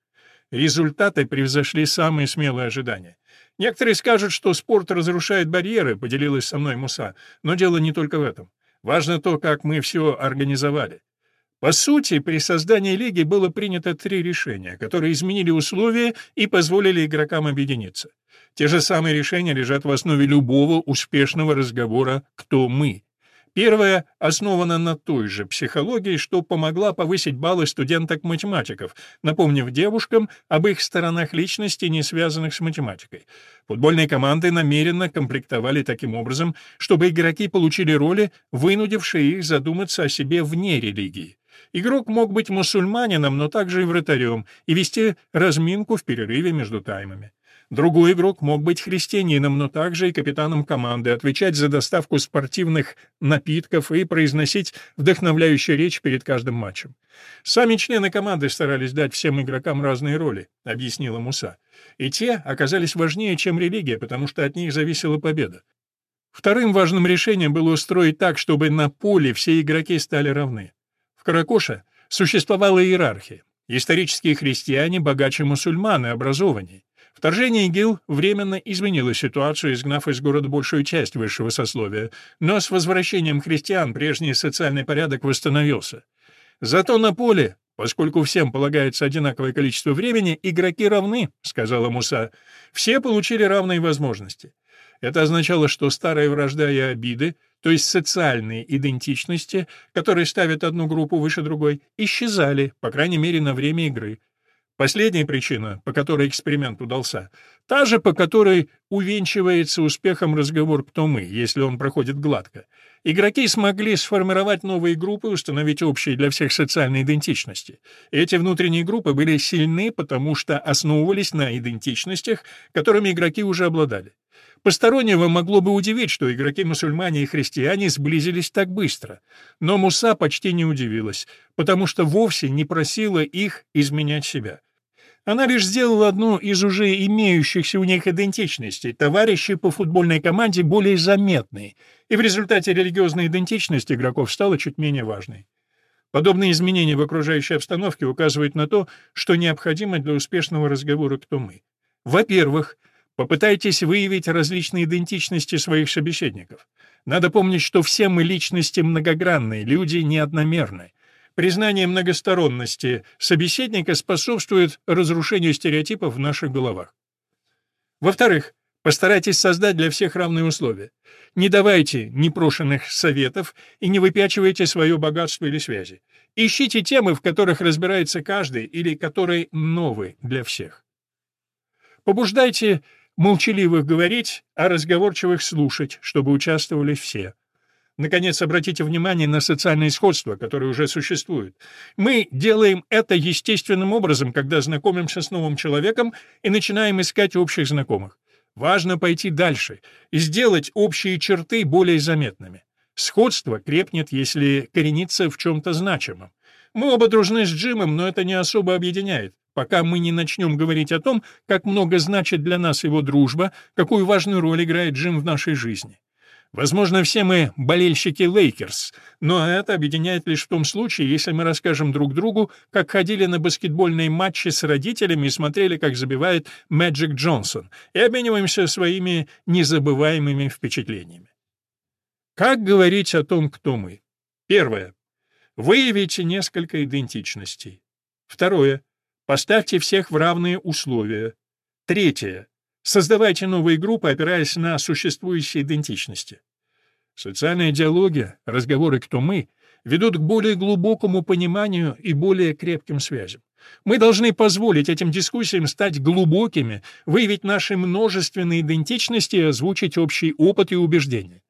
Результаты превзошли самые смелые ожидания. Некоторые скажут, что спорт разрушает барьеры, поделилась со мной Муса, но дело не только в этом. Важно то, как мы все организовали. По сути, при создании лиги было принято три решения, которые изменили условия и позволили игрокам объединиться. Те же самые решения лежат в основе любого успешного разговора «Кто мы?». Первая основана на той же психологии, что помогла повысить баллы студенток-математиков, напомнив девушкам об их сторонах личности, не связанных с математикой. Футбольные команды намеренно комплектовали таким образом, чтобы игроки получили роли, вынудившие их задуматься о себе вне религии. Игрок мог быть мусульманином, но также и вратарем, и вести разминку в перерыве между таймами. Другой игрок мог быть христианином, но также и капитаном команды, отвечать за доставку спортивных напитков и произносить вдохновляющую речь перед каждым матчем. Сами члены команды старались дать всем игрокам разные роли, объяснила Муса. И те оказались важнее, чем религия, потому что от них зависела победа. Вторым важным решением было устроить так, чтобы на поле все игроки стали равны. В Каракоше существовала иерархия. Исторические христиане богаче мусульман и образованнее. Вторжение ИГИЛ временно изменило ситуацию, изгнав из города большую часть высшего сословия, но с возвращением христиан прежний социальный порядок восстановился. Зато на поле, поскольку всем полагается одинаковое количество времени, игроки равны, сказала Муса. Все получили равные возможности. Это означало, что старая вражда и обиды, то есть социальные идентичности, которые ставят одну группу выше другой, исчезали, по крайней мере, на время игры. Последняя причина, по которой эксперимент удался, та же, по которой увенчивается успехом разговор «Кто мы?», если он проходит гладко. Игроки смогли сформировать новые группы, установить общие для всех социальные идентичности. Эти внутренние группы были сильны, потому что основывались на идентичностях, которыми игроки уже обладали. Постороннего могло бы удивить, что игроки-мусульмане и христиане сблизились так быстро. Но Муса почти не удивилась, потому что вовсе не просила их изменять себя. Она лишь сделала одну из уже имеющихся у них идентичностей, товарищей по футбольной команде более заметной, и в результате религиозная идентичность игроков стала чуть менее важной. Подобные изменения в окружающей обстановке указывают на то, что необходимо для успешного разговора «кто мы». Во-первых, попытайтесь выявить различные идентичности своих собеседников. Надо помнить, что все мы личности многогранные, люди неодномерны. Признание многосторонности собеседника способствует разрушению стереотипов в наших головах. Во-вторых, постарайтесь создать для всех равные условия. Не давайте непрошенных советов и не выпячивайте свое богатство или связи. Ищите темы, в которых разбирается каждый или которые новые для всех. Побуждайте молчаливых говорить, а разговорчивых слушать, чтобы участвовали все. Наконец, обратите внимание на социальные сходства, которые уже существуют. Мы делаем это естественным образом, когда знакомимся с новым человеком и начинаем искать общих знакомых. Важно пойти дальше и сделать общие черты более заметными. Сходство крепнет, если коренится в чем-то значимом. Мы оба дружны с Джимом, но это не особо объединяет, пока мы не начнем говорить о том, как много значит для нас его дружба, какую важную роль играет Джим в нашей жизни. Возможно, все мы болельщики Лейкерс, но это объединяет лишь в том случае, если мы расскажем друг другу, как ходили на баскетбольные матчи с родителями и смотрели, как забивает Мэджик Джонсон, и обмениваемся своими незабываемыми впечатлениями. Как говорить о том, кто мы? Первое. Выявите несколько идентичностей. Второе. Поставьте всех в равные условия. Третье. Создавайте новые группы, опираясь на существующие идентичности. Социальная идеология, разговоры «кто мы» ведут к более глубокому пониманию и более крепким связям. Мы должны позволить этим дискуссиям стать глубокими, выявить наши множественные идентичности и озвучить общий опыт и убеждения.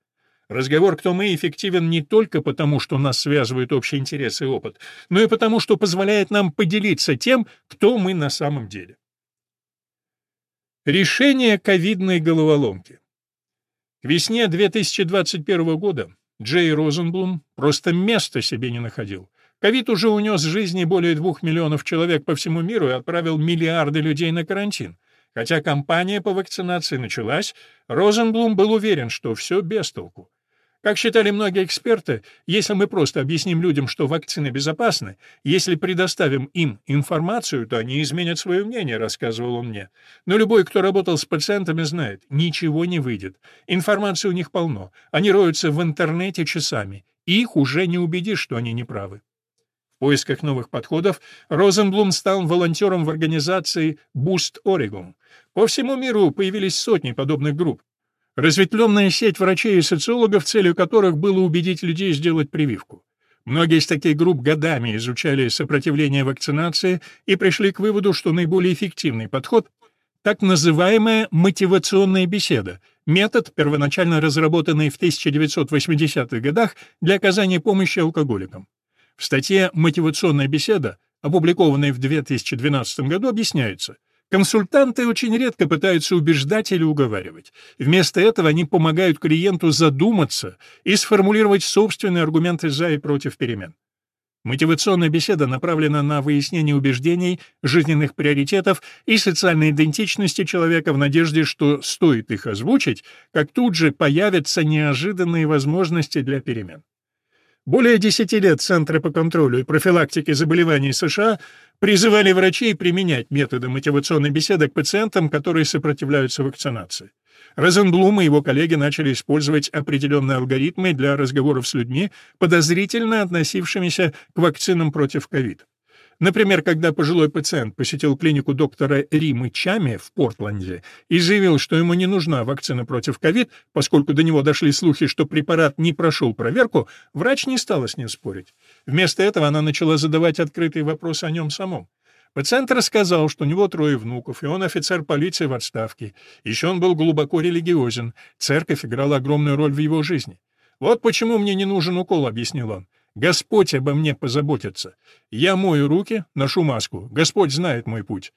Разговор «кто мы» эффективен не только потому, что нас связывают общие интересы и опыт, но и потому, что позволяет нам поделиться тем, кто мы на самом деле. Решение ковидной головоломки. К весне 2021 года Джей Розенблум просто места себе не находил. Ковид уже унес жизни более двух миллионов человек по всему миру и отправил миллиарды людей на карантин. Хотя кампания по вакцинации началась, Розенблум был уверен, что все без толку. Как считали многие эксперты, если мы просто объясним людям, что вакцины безопасны, если предоставим им информацию, то они изменят свое мнение, рассказывал он мне. Но любой, кто работал с пациентами, знает, ничего не выйдет. Информации у них полно. Они роются в интернете часами. Их уже не убедишь, что они неправы. В поисках новых подходов Розенблум стал волонтером в организации Boost Oregon. По всему миру появились сотни подобных групп. Разветвленная сеть врачей и социологов, целью которых было убедить людей сделать прививку. Многие из таких групп годами изучали сопротивление вакцинации и пришли к выводу, что наиболее эффективный подход — так называемая мотивационная беседа, метод, первоначально разработанный в 1980-х годах для оказания помощи алкоголикам. В статье «Мотивационная беседа», опубликованной в 2012 году, объясняется — Консультанты очень редко пытаются убеждать или уговаривать. Вместо этого они помогают клиенту задуматься и сформулировать собственные аргументы за и против перемен. Мотивационная беседа направлена на выяснение убеждений, жизненных приоритетов и социальной идентичности человека в надежде, что стоит их озвучить, как тут же появятся неожиданные возможности для перемен. Более десяти лет Центры по контролю и профилактике заболеваний США призывали врачей применять методы мотивационной беседы к пациентам, которые сопротивляются вакцинации. Розенблум и его коллеги начали использовать определенные алгоритмы для разговоров с людьми, подозрительно относившимися к вакцинам против ковида. Например, когда пожилой пациент посетил клинику доктора Римы Чами в Портленде и заявил, что ему не нужна вакцина против ковид, поскольку до него дошли слухи, что препарат не прошел проверку, врач не стала с ним спорить. Вместо этого она начала задавать открытые вопросы о нем самом. Пациент рассказал, что у него трое внуков, и он офицер полиции в отставке. Еще он был глубоко религиозен. Церковь играла огромную роль в его жизни. «Вот почему мне не нужен укол», — объяснил он. Господь обо мне позаботится. Я мою руки, ношу маску. Господь знает мой путь.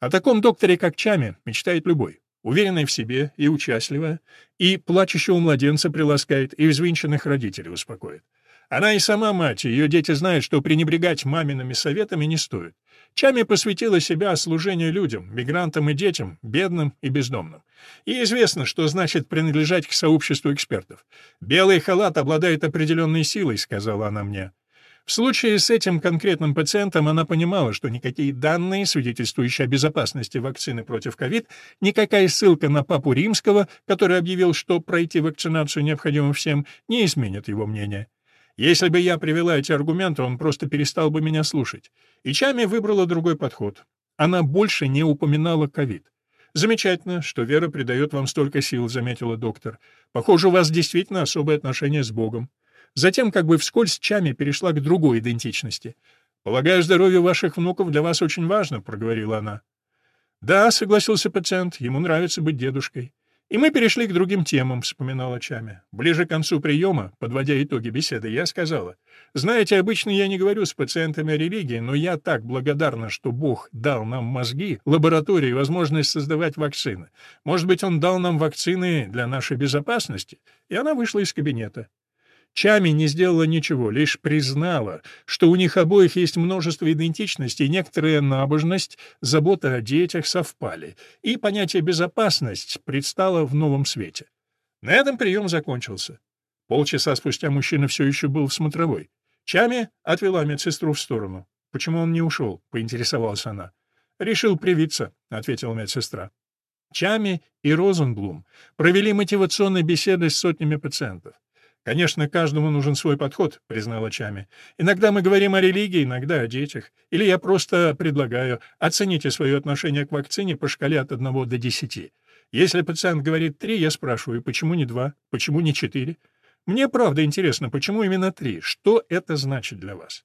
О таком докторе, как Чами, мечтает любой. Уверенный в себе и участливая, и плачущего младенца приласкает, и взвинченных родителей успокоит. Она и сама мать, ее дети знают, что пренебрегать мамиными советами не стоит. Чами посвятила себя служению людям, мигрантам и детям, бедным и бездомным. Ей известно, что значит принадлежать к сообществу экспертов. «Белый халат обладает определенной силой», — сказала она мне. В случае с этим конкретным пациентом она понимала, что никакие данные, свидетельствующие о безопасности вакцины против ковид, никакая ссылка на папу римского, который объявил, что пройти вакцинацию необходимо всем, не изменят его мнение. Если бы я привела эти аргументы, он просто перестал бы меня слушать. И Чами выбрала другой подход. Она больше не упоминала ковид. «Замечательно, что вера придает вам столько сил», — заметила доктор. «Похоже, у вас действительно особые отношения с Богом». Затем как бы вскользь Чами перешла к другой идентичности. «Полагаю, здоровье ваших внуков для вас очень важно», — проговорила она. «Да», — согласился пациент, — «ему нравится быть дедушкой». «И мы перешли к другим темам», — вспоминала Чами. Ближе к концу приема, подводя итоги беседы, я сказала, «Знаете, обычно я не говорю с пациентами о религии, но я так благодарна, что Бог дал нам мозги, лаборатории и возможность создавать вакцины. Может быть, Он дал нам вакцины для нашей безопасности?» И она вышла из кабинета. Чами не сделала ничего, лишь признала, что у них обоих есть множество идентичностей, некоторая набожность, забота о детях совпали, и понятие «безопасность» предстало в новом свете. На этом прием закончился. Полчаса спустя мужчина все еще был в смотровой. Чами отвела медсестру в сторону. «Почему он не ушел?» — поинтересовалась она. «Решил привиться», — ответила медсестра. Чами и Розенблум провели мотивационные беседы с сотнями пациентов. «Конечно, каждому нужен свой подход», — признала Чами. «Иногда мы говорим о религии, иногда о детях. Или я просто предлагаю, оцените свое отношение к вакцине по шкале от 1 до 10. Если пациент говорит 3, я спрашиваю, почему не 2, почему не 4? Мне правда интересно, почему именно 3, что это значит для вас?»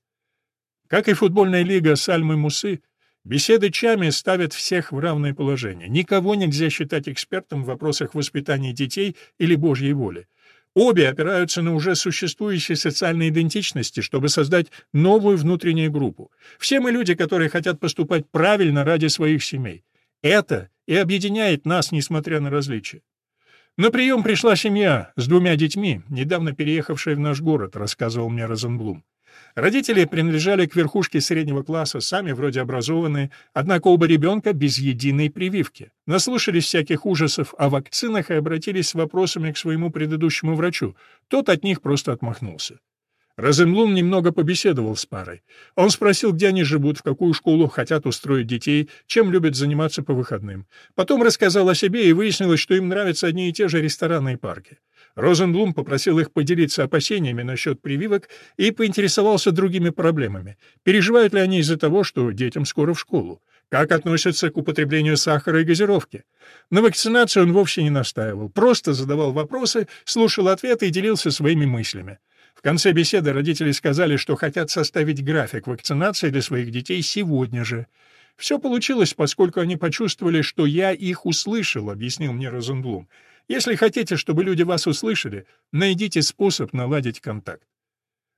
Как и футбольная лига Сальмы Мусы, беседы Чами ставят всех в равное положение. Никого нельзя считать экспертом в вопросах воспитания детей или Божьей воли. Обе опираются на уже существующие социальные идентичности, чтобы создать новую внутреннюю группу. Все мы люди, которые хотят поступать правильно ради своих семей. Это и объединяет нас, несмотря на различия. На прием пришла семья с двумя детьми, недавно переехавшая в наш город, рассказывал мне Розенблум. Родители принадлежали к верхушке среднего класса, сами вроде образованные, однако оба ребенка без единой прививки. Наслушались всяких ужасов о вакцинах и обратились с вопросами к своему предыдущему врачу. Тот от них просто отмахнулся. Розенблум немного побеседовал с парой. Он спросил, где они живут, в какую школу хотят устроить детей, чем любят заниматься по выходным. Потом рассказал о себе и выяснилось, что им нравятся одни и те же рестораны и парки. Розенблум попросил их поделиться опасениями насчет прививок и поинтересовался другими проблемами. Переживают ли они из-за того, что детям скоро в школу? Как относятся к употреблению сахара и газировки? На вакцинацию он вовсе не настаивал, просто задавал вопросы, слушал ответы и делился своими мыслями. В конце беседы родители сказали, что хотят составить график вакцинации для своих детей сегодня же. Все получилось, поскольку они почувствовали, что я их услышал, объяснил мне Розенблум. Если хотите, чтобы люди вас услышали, найдите способ наладить контакт.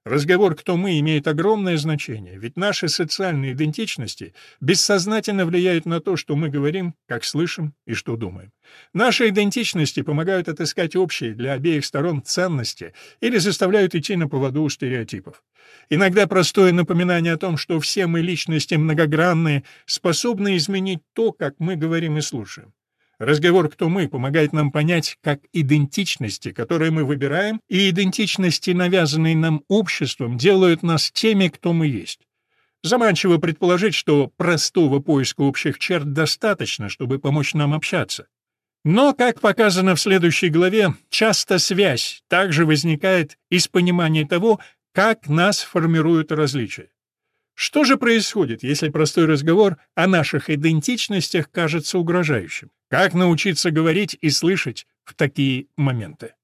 Разговор «кто мы» имеет огромное значение, ведь наши социальные идентичности бессознательно влияют на то, что мы говорим, как слышим и что думаем. Наши идентичности помогают отыскать общие для обеих сторон ценности или заставляют идти на поводу у стереотипов. Иногда простое напоминание о том, что все мы личности многогранные, способны изменить то, как мы говорим и слушаем. Разговор «Кто мы» помогает нам понять, как идентичности, которые мы выбираем, и идентичности, навязанные нам обществом, делают нас теми, кто мы есть. Заманчиво предположить, что простого поиска общих черт достаточно, чтобы помочь нам общаться. Но, как показано в следующей главе, часто связь также возникает из понимания того, как нас формируют различия. Что же происходит, если простой разговор о наших идентичностях кажется угрожающим? Как научиться говорить и слышать в такие моменты?